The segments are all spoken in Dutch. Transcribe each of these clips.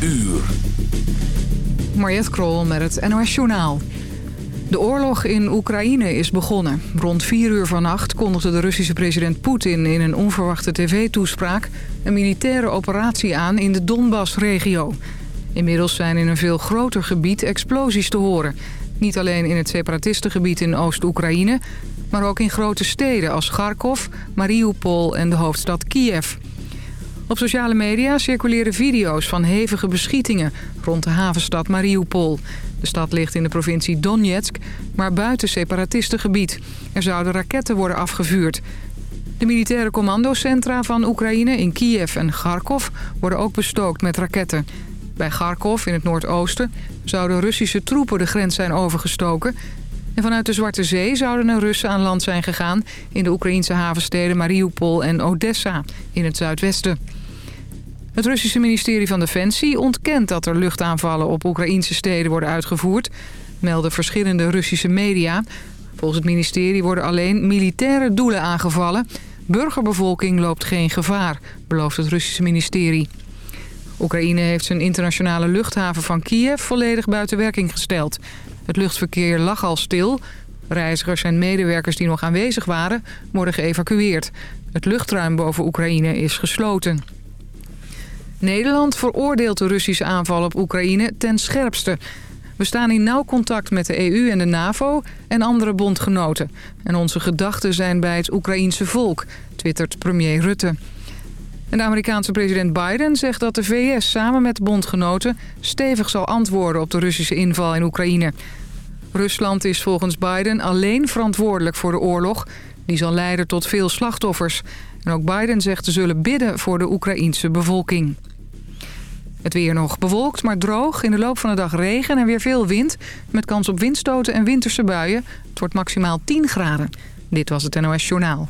uur. Mariette Krol met het NOS Journaal. De oorlog in Oekraïne is begonnen. Rond 4 uur vannacht kondigde de Russische president Poetin in een onverwachte tv-toespraak... een militaire operatie aan in de Donbass-regio. Inmiddels zijn in een veel groter gebied explosies te horen. Niet alleen in het separatistengebied in Oost-Oekraïne... maar ook in grote steden als Kharkov, Mariupol en de hoofdstad Kiev... Op sociale media circuleren video's van hevige beschietingen rond de havenstad Mariupol. De stad ligt in de provincie Donetsk, maar buiten separatistengebied. Er zouden raketten worden afgevuurd. De militaire commandocentra van Oekraïne in Kiev en Kharkov worden ook bestookt met raketten. Bij Kharkov in het noordoosten zouden Russische troepen de grens zijn overgestoken... En vanuit de Zwarte Zee zouden er Russen aan land zijn gegaan... in de Oekraïnse havensteden Mariupol en Odessa in het zuidwesten. Het Russische ministerie van Defensie ontkent dat er luchtaanvallen op Oekraïnse steden worden uitgevoerd, melden verschillende Russische media. Volgens het ministerie worden alleen militaire doelen aangevallen. Burgerbevolking loopt geen gevaar, belooft het Russische ministerie. Oekraïne heeft zijn internationale luchthaven van Kiev volledig buiten werking gesteld. Het luchtverkeer lag al stil. Reizigers en medewerkers die nog aanwezig waren worden geëvacueerd. Het luchtruim boven Oekraïne is gesloten. Nederland veroordeelt de Russische aanval op Oekraïne ten scherpste. We staan in nauw contact met de EU en de NAVO en andere bondgenoten. En onze gedachten zijn bij het Oekraïense volk, twittert premier Rutte. En de Amerikaanse president Biden zegt dat de VS samen met bondgenoten... stevig zal antwoorden op de Russische inval in Oekraïne. Rusland is volgens Biden alleen verantwoordelijk voor de oorlog. Die zal leiden tot veel slachtoffers. En ook Biden zegt te zullen bidden voor de Oekraïense bevolking. Het weer nog bewolkt, maar droog. In de loop van de dag regen en weer veel wind. Met kans op windstoten en winterse buien. Het wordt maximaal 10 graden. Dit was het NOS Journaal.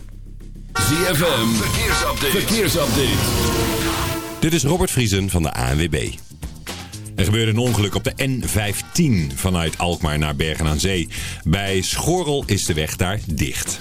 ZFM, verkeersupdate. verkeersupdate. Dit is Robert Vriesen van de ANWB. Er gebeurde een ongeluk op de N15 vanuit Alkmaar naar Bergen aan Zee. Bij Schorrel is de weg daar dicht.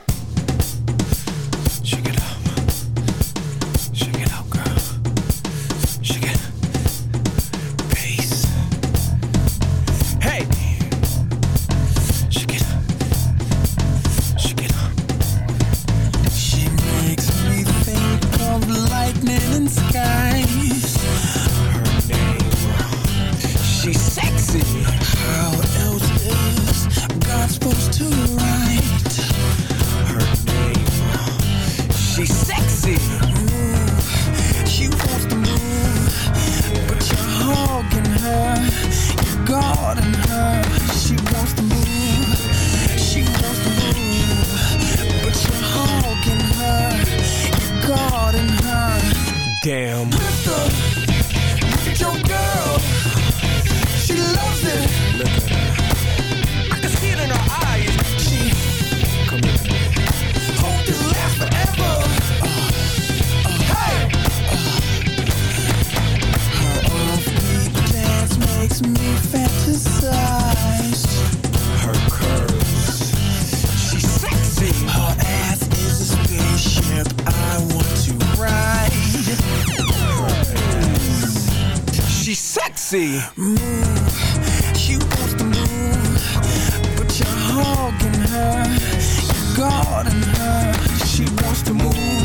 me fantasize. Her curves. She's sexy. Her ass is a spaceship. I want to ride. She's sexy. Move. She wants to move. But you're hogging her. You're guarding her. She wants to move.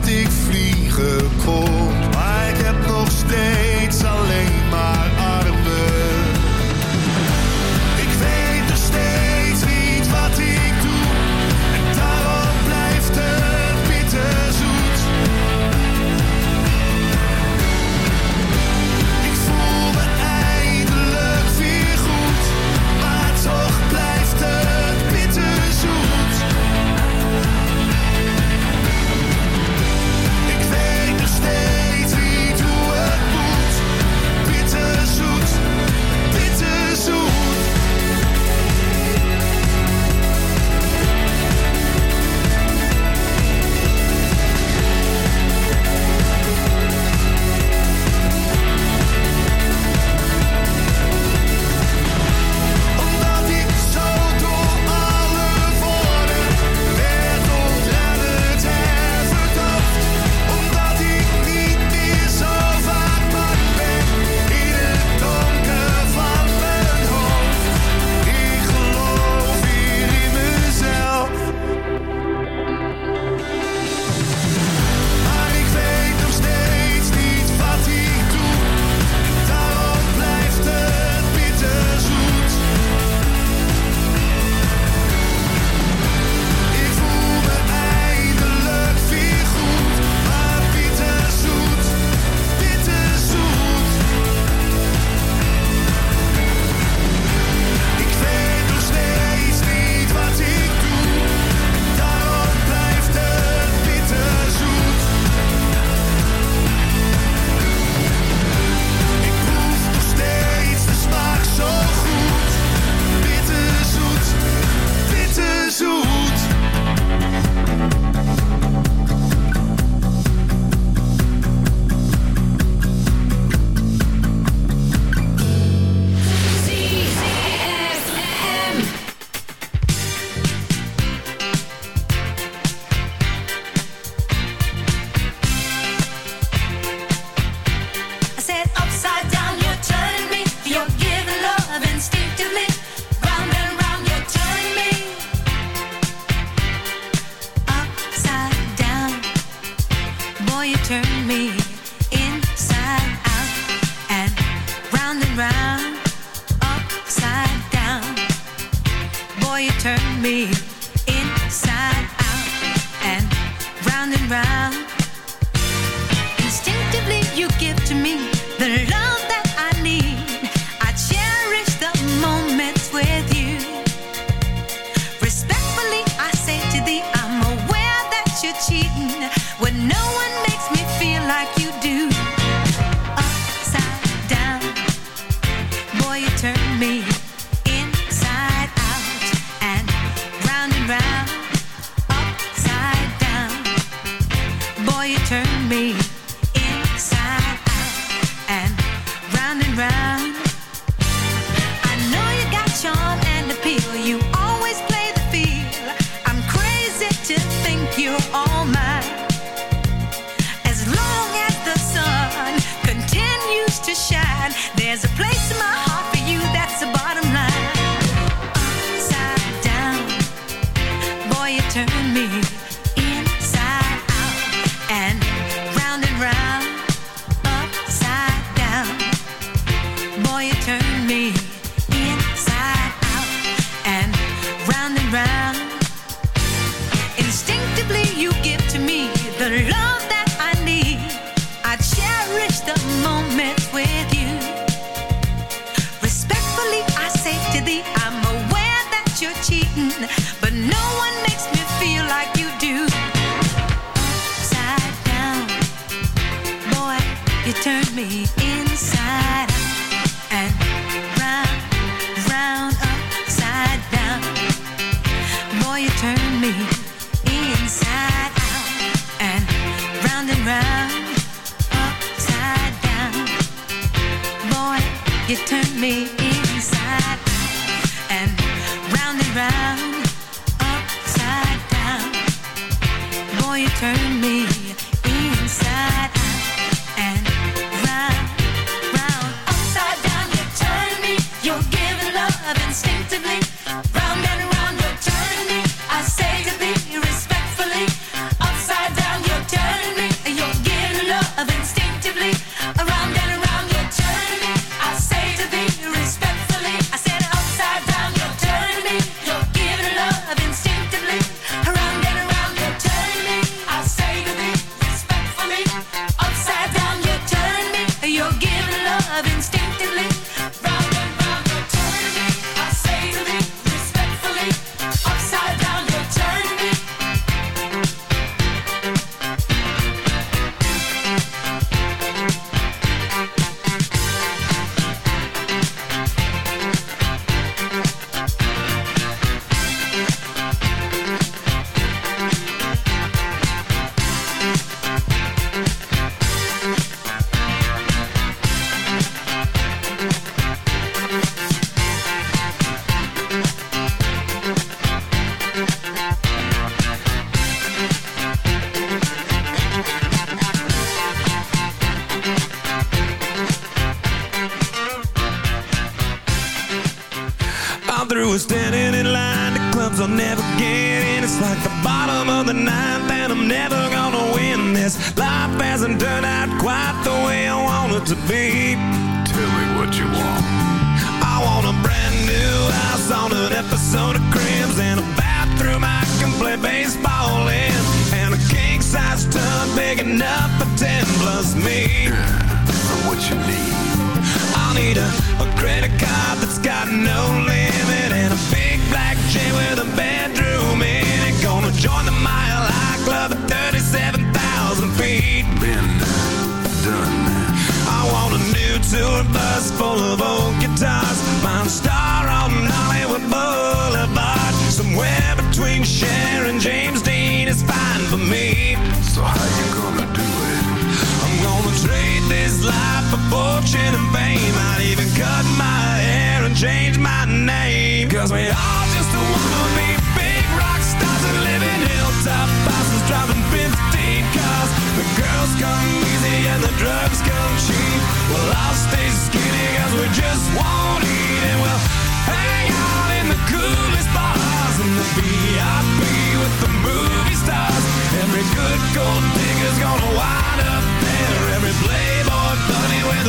Dat ik vliegen kon,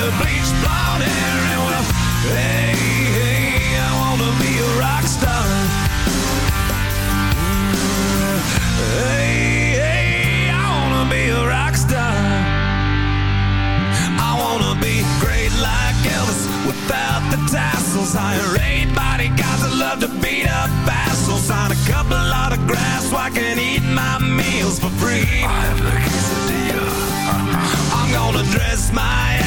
the bleach blonde hair and well, hey, hey, I wanna be a rock star. Hey, hey, I wanna be a rock star. I wanna be great like Elvis without the tassels. Hire eight bodyguards that love to beat up assholes. On a couple autographs so I can eat my meals for free. I'm gonna dress my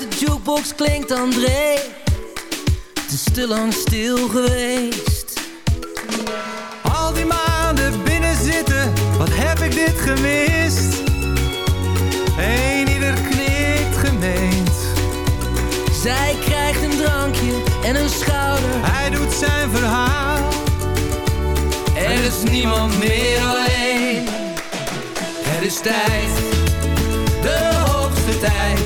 uit de jukebox klinkt André. Het is te lang stil geweest. Al die maanden binnen zitten, wat heb ik dit gemist? Eén ieder knikt gemeend. Zij krijgt een drankje en een schouder. Hij doet zijn verhaal. Er is niemand meer alleen. Het is tijd, de hoogste tijd.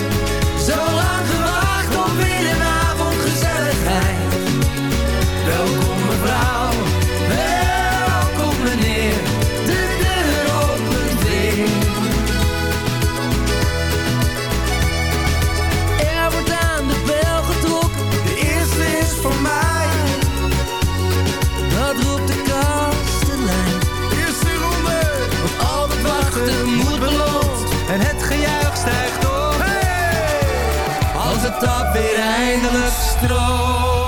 Weer eindelijk stroomt.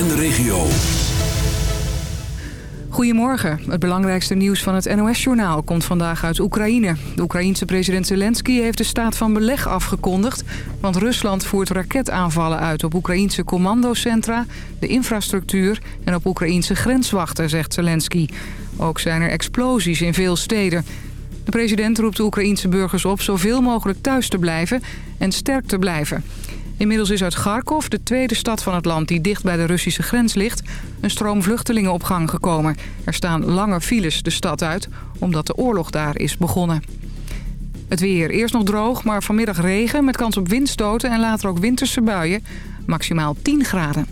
en de regio. Goedemorgen. Het belangrijkste nieuws van het NOS-journaal komt vandaag uit Oekraïne. De Oekraïense president Zelensky heeft de staat van beleg afgekondigd... want Rusland voert raketaanvallen uit op Oekraïense commandocentra... de infrastructuur en op Oekraïense grenswachten, zegt Zelensky. Ook zijn er explosies in veel steden. De president roept de Oekraïense burgers op zoveel mogelijk thuis te blijven en sterk te blijven. Inmiddels is uit Kharkov, de tweede stad van het land die dicht bij de Russische grens ligt... een stroom vluchtelingen op gang gekomen. Er staan lange files de stad uit, omdat de oorlog daar is begonnen. Het weer eerst nog droog, maar vanmiddag regen met kans op windstoten... en later ook winterse buien, maximaal 10 graden.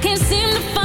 can't seem to find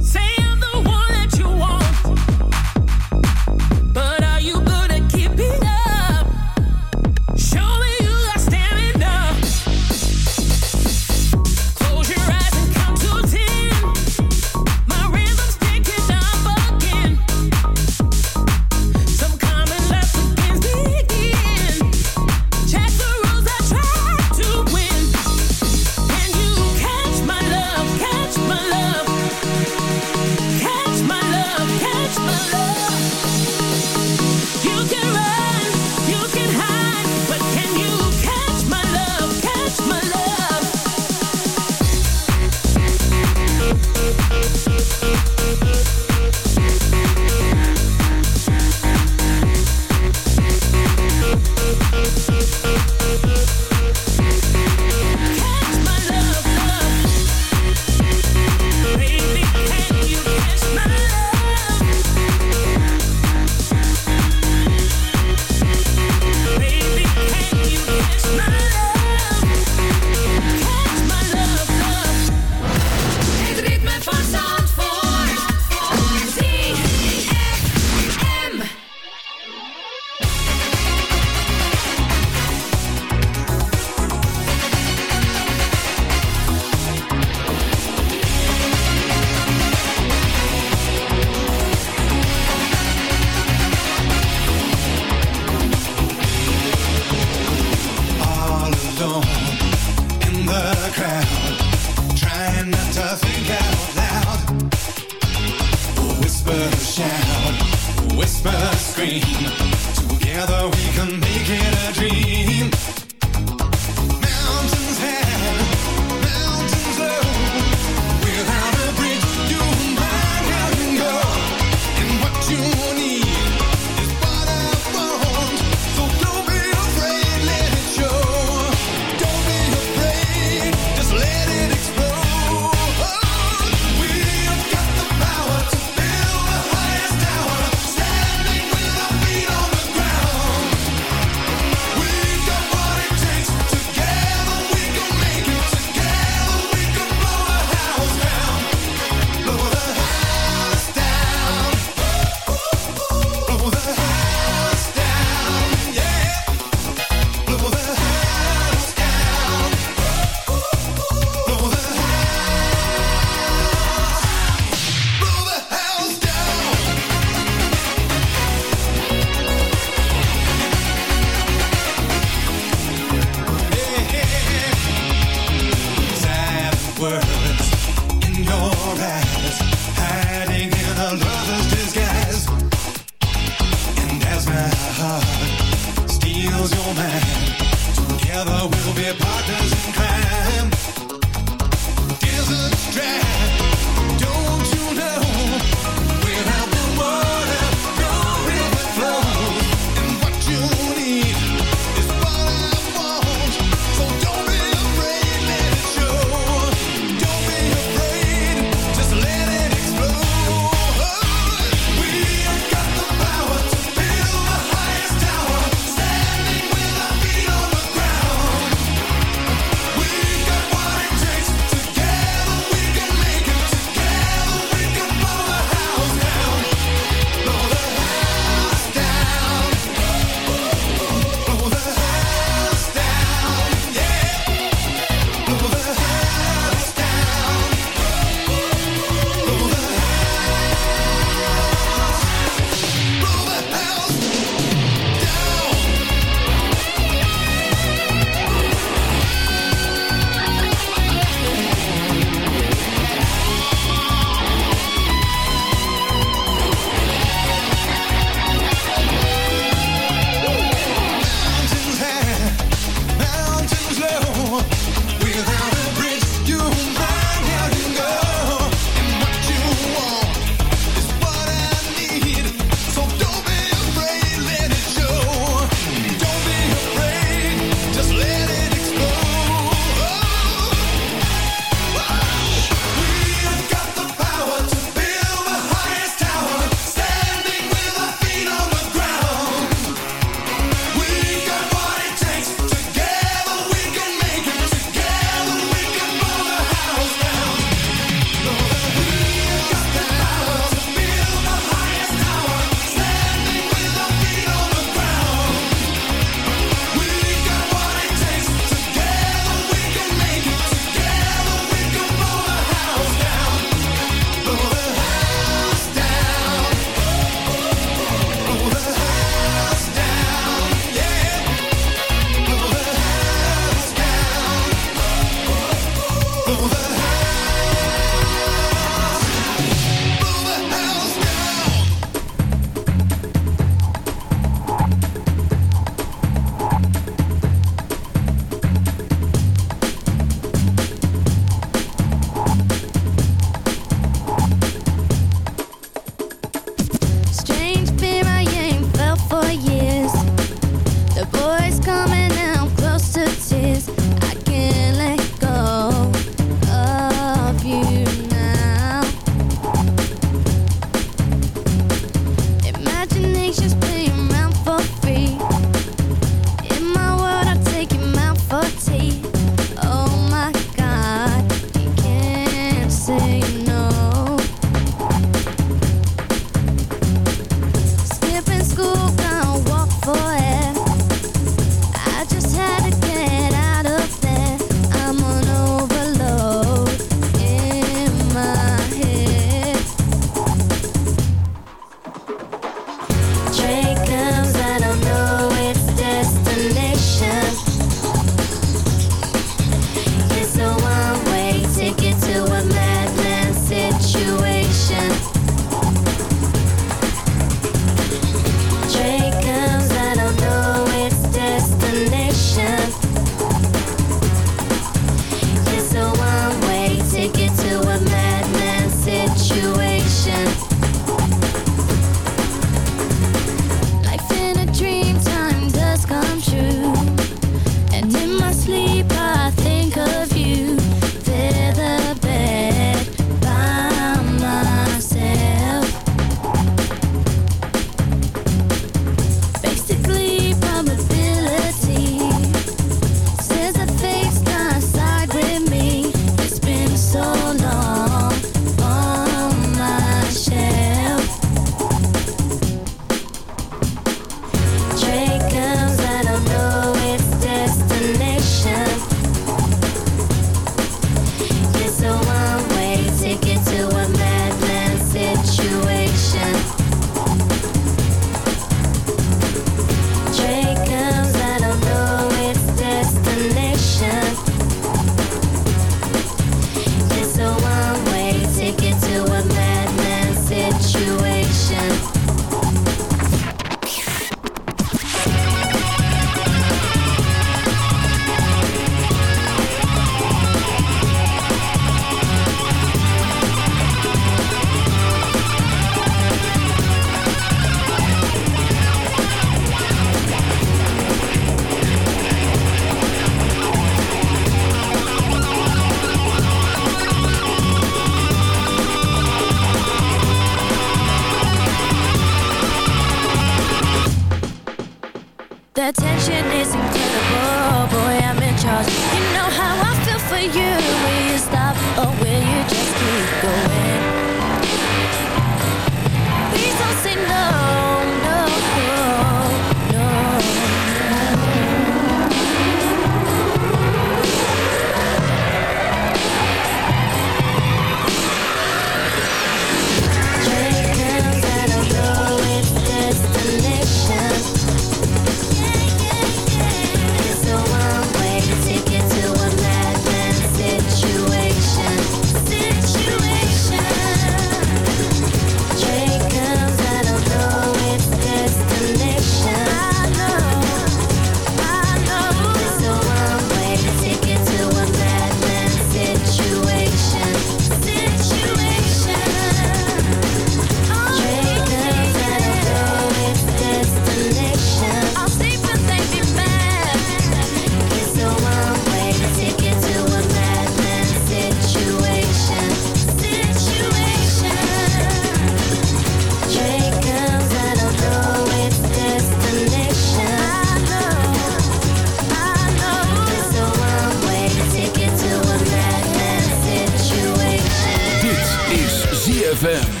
ZFM.